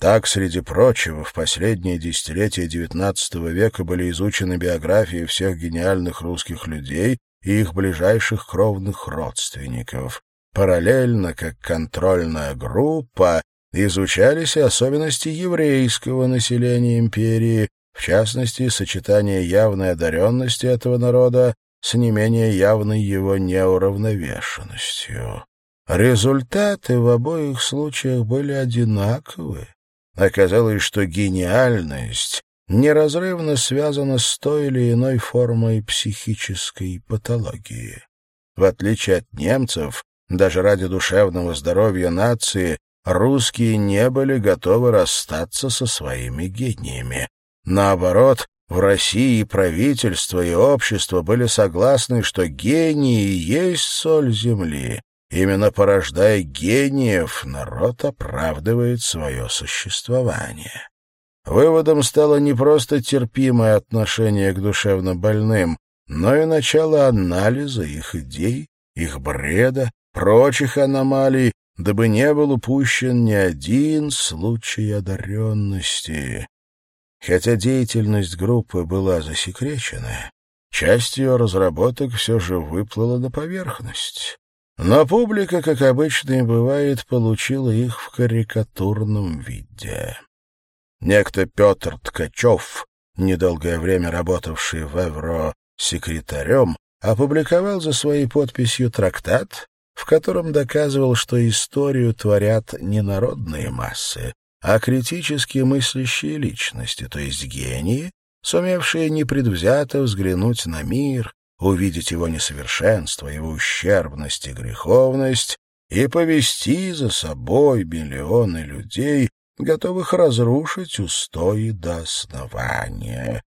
Так, среди прочего, в последние десятилетия XIX века были изучены биографии всех гениальных русских людей, и их ближайших кровных родственников. Параллельно, как контрольная группа, изучались и особенности еврейского населения империи, в частности, сочетание явной одаренности этого народа с не менее явной его неуравновешенностью. Результаты в обоих случаях были одинаковы. Оказалось, что гениальность неразрывно связано с той или иной формой психической патологии. В отличие от немцев, даже ради душевного здоровья нации, русские не были готовы расстаться со своими гениями. Наоборот, в России правительство, и общество были согласны, что гении есть соль земли. Именно порождая гениев, народ оправдывает свое существование. Выводом стало не просто терпимое отношение к душевно больным, но и начало анализа их идей, их бреда, прочих аномалий, дабы не был упущен ни один случай одаренности. Хотя деятельность группы была засекречена, часть ее разработок все же выплыла на поверхность. Но публика, как обычно и бывает, получила их в карикатурном виде. Некто Петр Ткачев, недолгое время работавший в Евро секретарем, опубликовал за своей подписью трактат, в котором доказывал, что историю творят не народные массы, а критически мыслящие личности, то есть гении, сумевшие непредвзято взглянуть на мир, увидеть его несовершенство, его ущербность и греховность и повести за собой миллионы людей, готовых разрушить устои до основания.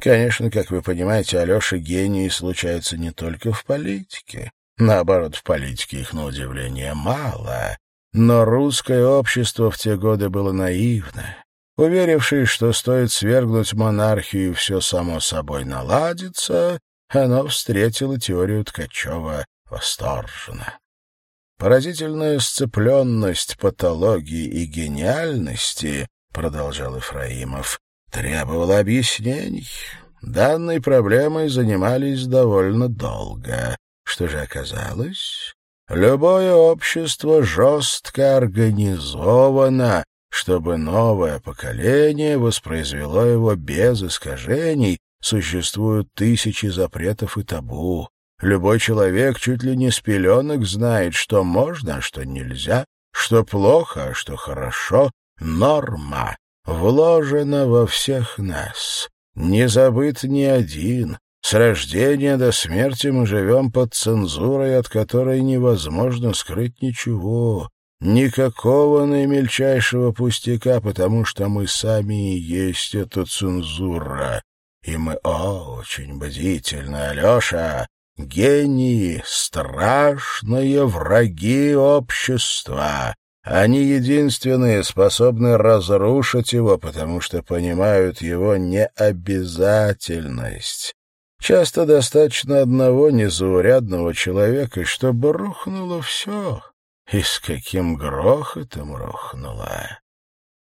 Конечно, как вы понимаете, Алеша гении случаются не только в политике. Наоборот, в политике их, на удивление, мало. Но русское общество в те годы было наивно. Уверившись, что стоит свергнуть монархию, и все само собой наладится, оно встретило теорию Ткачева восторженно. Поразительная сцепленность патологии и гениальности, продолжал Ифраимов, требовало объяснений. Данной проблемой занимались довольно долго. Что же оказалось? Любое общество жестко организовано, чтобы новое поколение воспроизвело его без искажений, существуют тысячи запретов и табу. Любой человек чуть ли не с пеленок знает, что можно, а что нельзя, что плохо, а что хорошо. Норма вложена во всех нас. Не забыт ни один. С рождения до смерти мы живем под цензурой, от которой невозможно скрыть ничего. Никакого наимельчайшего пустяка, потому что мы сами и есть эта цензура. И мы очень бдительны, Алеша. Гении — страшные враги общества. Они единственные способны разрушить его, потому что понимают его необязательность. Часто достаточно одного незаурядного человека, чтобы рухнуло все. И с каким грохотом рухнуло.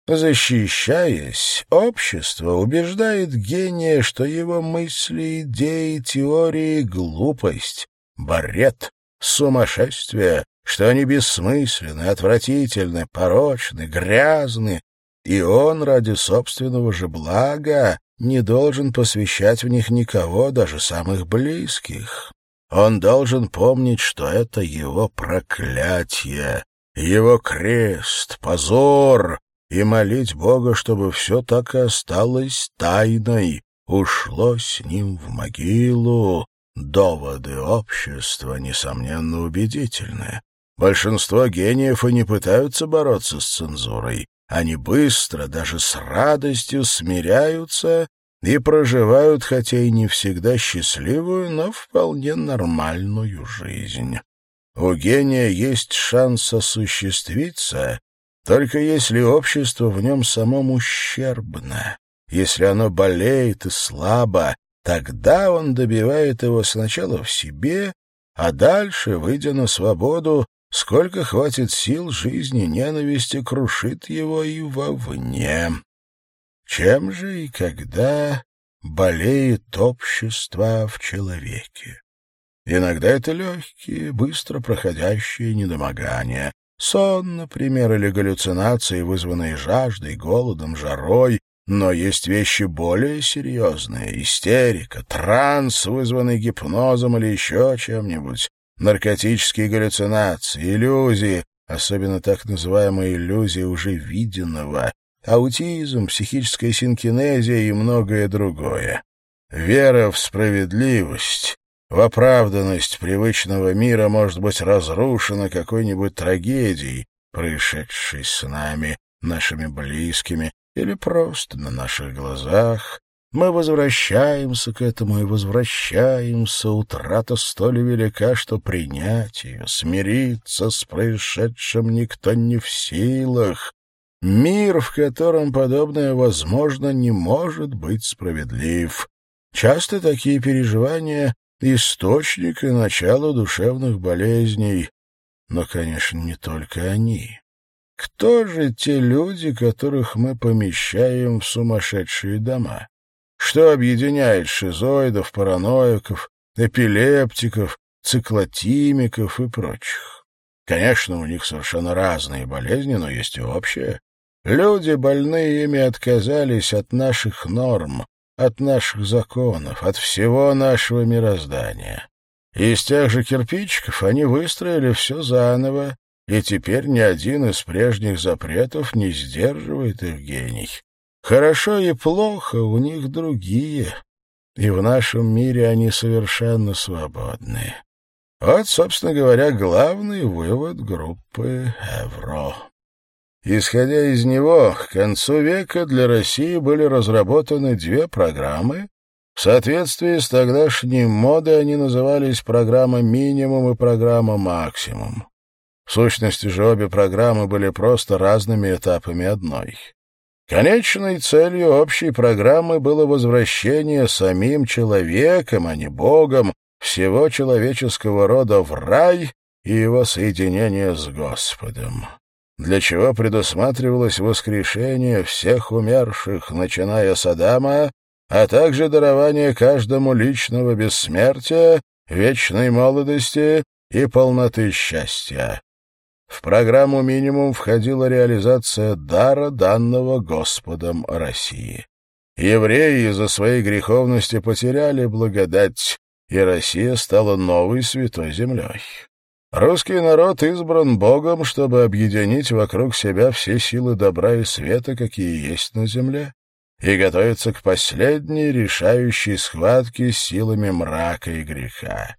Защищаясь, общество убеждает гения, что его мысли, идеи, теории — глупость, бред, сумасшествие, что они бессмысленны, отвратительны, порочны, грязны, и он ради собственного же блага не должен посвящать в них никого, даже самых близких. Он должен помнить, что это его проклятие, его крест, позор, и молить Бога, чтобы все так и осталось тайной, ушло с ним в могилу. Доводы общества, несомненно, убедительны. Большинство гениев и не пытаются бороться с цензурой. Они быстро, даже с радостью смиряются и проживают, хотя и не всегда счастливую, но вполне нормальную жизнь. У гения есть шанс осуществиться, только если общество в нем самом ущербно, если оно болеет и слабо, тогда он добивает его сначала в себе, а дальше, выйдя на свободу, сколько хватит сил жизни ненависти, крушит его и вовне. Чем же и когда болеет общество в человеке? Иногда это легкие, быстро проходящие недомогания, Сон, например, или галлюцинации, вызванные жаждой, голодом, жарой. Но есть вещи более серьезные — истерика, транс, вызванный гипнозом или еще чем-нибудь, наркотические галлюцинации, иллюзии, особенно так называемые иллюзии уже виденного, аутизм, психическая синкинезия и многое другое. Вера в справедливость, в оправданность привычного мира может быть разрушена какой-нибудь трагедией, происшедшей с нами, нашими близкими, или просто на наших глазах. Мы возвращаемся к этому и возвращаемся. Утрата столь велика, что принять ее, смириться с происшедшим никто не в силах. Мир, в котором подобное возможно, не может быть справедлив. Часто такие переживания источник и начало душевных болезней. Но, конечно, не только они. Кто же те люди, которых мы помещаем в сумасшедшие дома? Что объединяет шизоидов, параноиков, эпилептиков, циклотимиков и прочих? Конечно, у них совершенно разные болезни, но есть и общее. Люди, больные ими, отказались от наших норм, от наших законов, от всего нашего мироздания. Из тех же кирпичиков они выстроили все заново, и теперь ни один из прежних запретов не сдерживает их гений. Хорошо и плохо у них другие, и в нашем мире они совершенно свободны. Вот, собственно говоря, главный вывод группы «Евро». Исходя из него, к концу века для России были разработаны две программы. В соответствии с тогдашней модой они назывались программа «Минимум» и программа «Максимум». В сущности же обе программы были просто разными этапами одной. Конечной целью общей программы было возвращение самим человеком, а не Богом, всего человеческого рода в рай и его соединение с Господом. для чего предусматривалось воскрешение всех умерших, начиная с Адама, а также дарование каждому личного бессмертия, вечной молодости и полноты счастья. В программу «Минимум» входила реализация дара, данного Господом России. Евреи из-за своей греховности потеряли благодать, и Россия стала новой святой землей. Русский народ избран Богом, чтобы объединить вокруг себя все силы добра и света, какие есть на земле, и готовиться к последней решающей схватке с силами мрака и греха.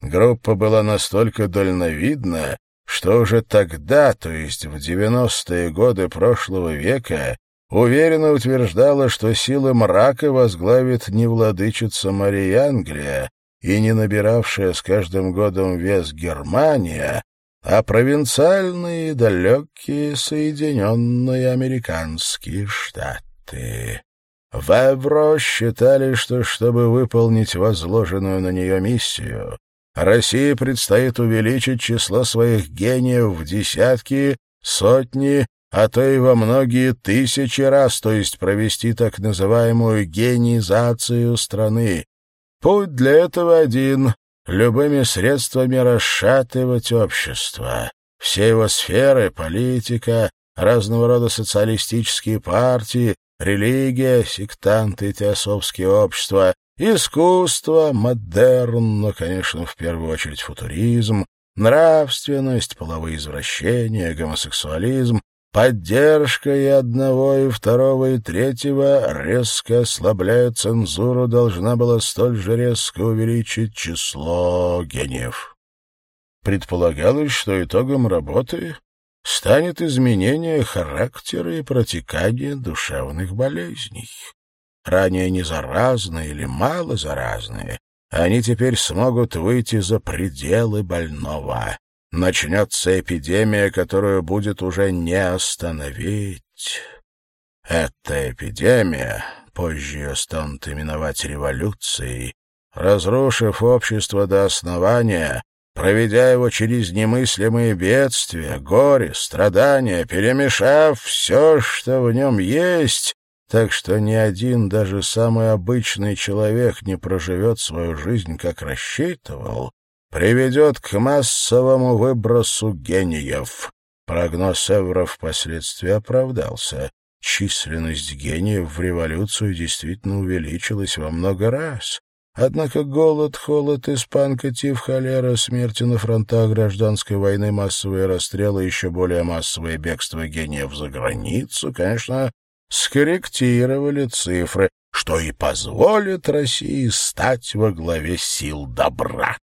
Группа была настолько дальновидна, что уже тогда, то есть в 90-е годы прошлого века, уверенно утверждала, что силы мрака возглавит не владычица Мария Англия и не набиравшая с каждым годом вес Германия, а провинциальные далекие Соединенные Американские Штаты. В Эвро считали, что чтобы выполнить возложенную на нее миссию, России предстоит увеличить число своих гениев в десятки, сотни, а то и во многие тысячи раз, то есть провести так называемую генизацию страны. Путь для этого один — любыми средствами расшатывать общество. Все его сферы — политика, разного рода социалистические партии, религия, сектанты, теософские общества, Искусство, модерн, но, конечно, в первую очередь футуризм, нравственность, половые извращения, гомосексуализм, поддержка и одного, и второго, и третьего, резко ослабляя цензуру, должна была столь же резко увеличить число гениев. Предполагалось, что итогом работы станет изменение характера и протекание душевных болезней ранее незаразные или малозаразные, они теперь смогут выйти за пределы больного. Начнется эпидемия, которую будет уже не остановить. Эта эпидемия, позже ее станут именовать революцией, разрушив общество до основания, проведя его через немыслимые бедствия, горе, страдания, перемешав все, что в нем есть, так что ни один, даже самый обычный человек не проживет свою жизнь, как рассчитывал, приведет к массовому выбросу гениев. Прогноз Эвро впоследствии оправдался. Численность гениев в революцию действительно увеличилась во много раз. Однако голод, холод, испанка, тиф, холера, смерти на фронтах гражданской войны, массовые расстрелы еще более массовое бегство гениев за границу, конечно, скорректировали цифры, что и позволит России стать во главе сил добра.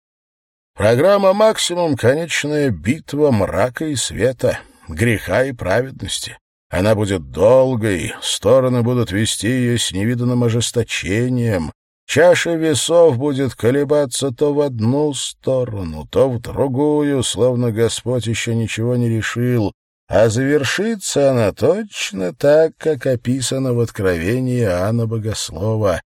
Программа «Максимум» — конечная битва мрака и света, греха и праведности. Она будет долгой, стороны будут вести ее с невиданным ожесточением, чаша весов будет колебаться то в одну сторону, то в другую, словно Господь еще ничего не решил, а завершится она точно так, как описано в Откровении Иоанна Богослова.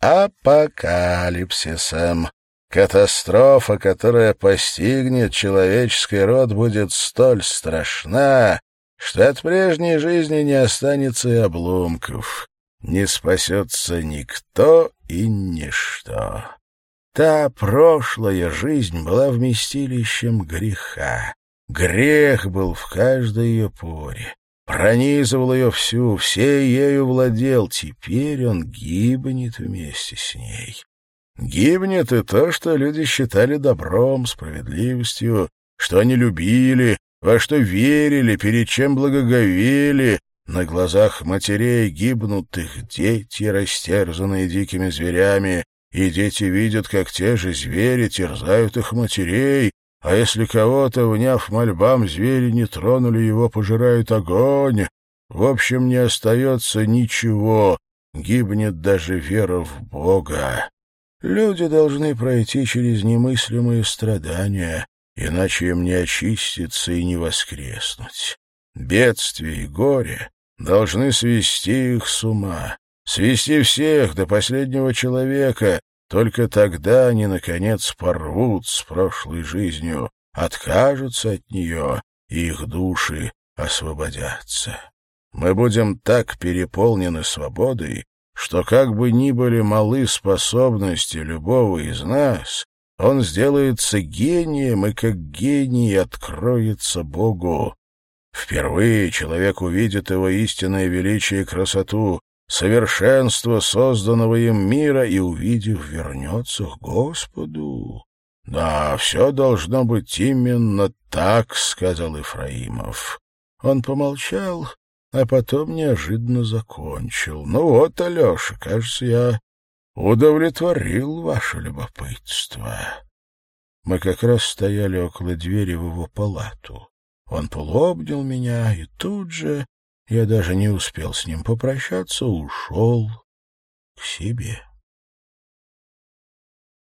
Апокалипсисом. Катастрофа, которая постигнет человеческий род, будет столь страшна, что от прежней жизни не останется и обломков. Не спасется никто и ничто. Та прошлая жизнь была вместилищем греха. Грех был в каждой ее поре, пронизывал ее всю, все ею владел. Теперь он гибнет вместе с ней. Гибнет и то, что люди считали добром, справедливостью, что они любили, во что верили, перед чем благоговели. На глазах матерей гибнут их дети, растерзанные дикими зверями, и дети видят, как те же звери терзают их матерей, а если кого-то, вняв мольбам, звери не тронули его, пожирают огонь. В общем, не остается ничего, гибнет даже вера в Бога. Люди должны пройти через немыслимые страдания, иначе им не очиститься и не воскреснуть. Бедствие и горе должны свести их с ума, свести всех до последнего человека, только тогда они, наконец, порвут с прошлой жизнью, откажутся от нее, и их души освободятся. Мы будем так переполнены свободой, что как бы ни были малы способности любого из нас, он сделается гением, и как гений откроется Богу. Впервые человек увидит его истинное величие и красоту, совершенство созданного им мира, и, увидев, вернется к Господу. «Да, все должно быть именно так», — сказал Ифраимов. Он помолчал, а потом неожиданно закончил. «Ну вот, Алеша, кажется, я удовлетворил ваше любопытство». Мы как раз стояли около двери в его палату. Он полуобнял меня, и тут же, я даже не успел с ним попрощаться, ушел к себе.